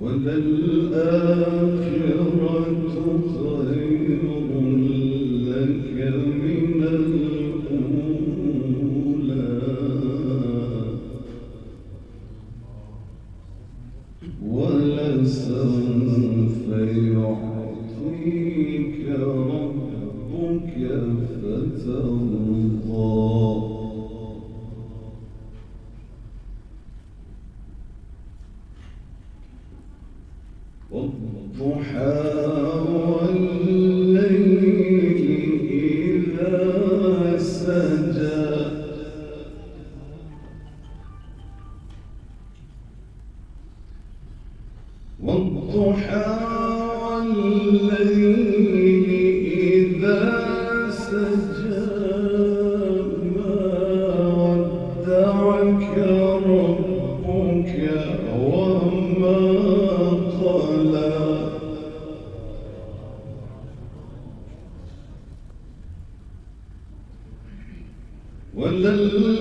وللآخرة خير والضحى والليل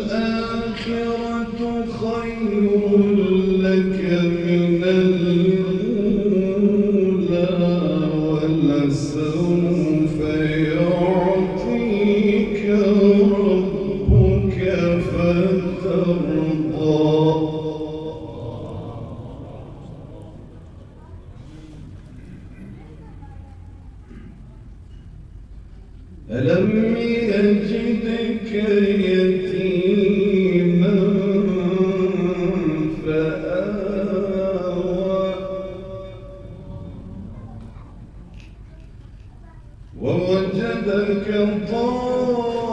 وللآخرة خير لك من الأولى ولسوف ألم يجدك يتيما فآوى. ووجدك ضالا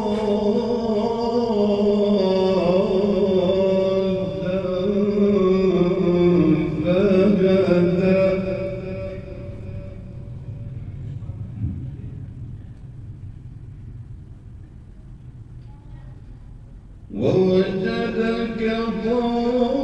ووجدك ضار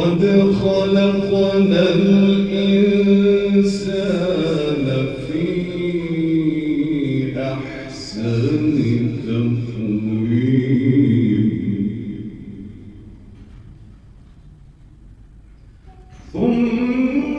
لقد خلقنا الإنسان في أحسن تقويم. ثم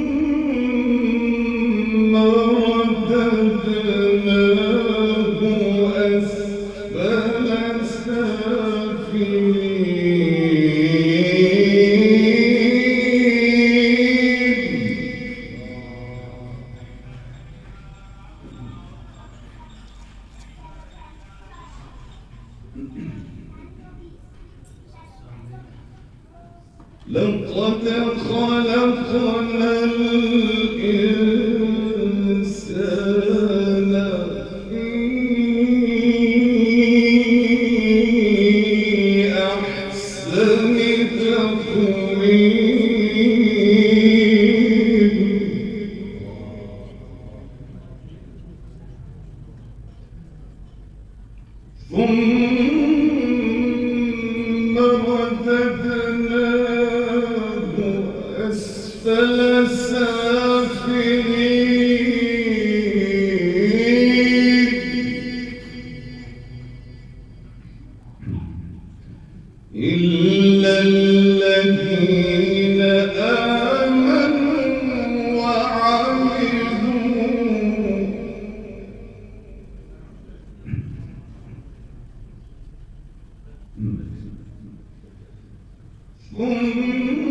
لقد خلقنا الإنسان في أحسن تقويم. ثم أسفل سافلين إلا الذين آمنوا وعملوا ثم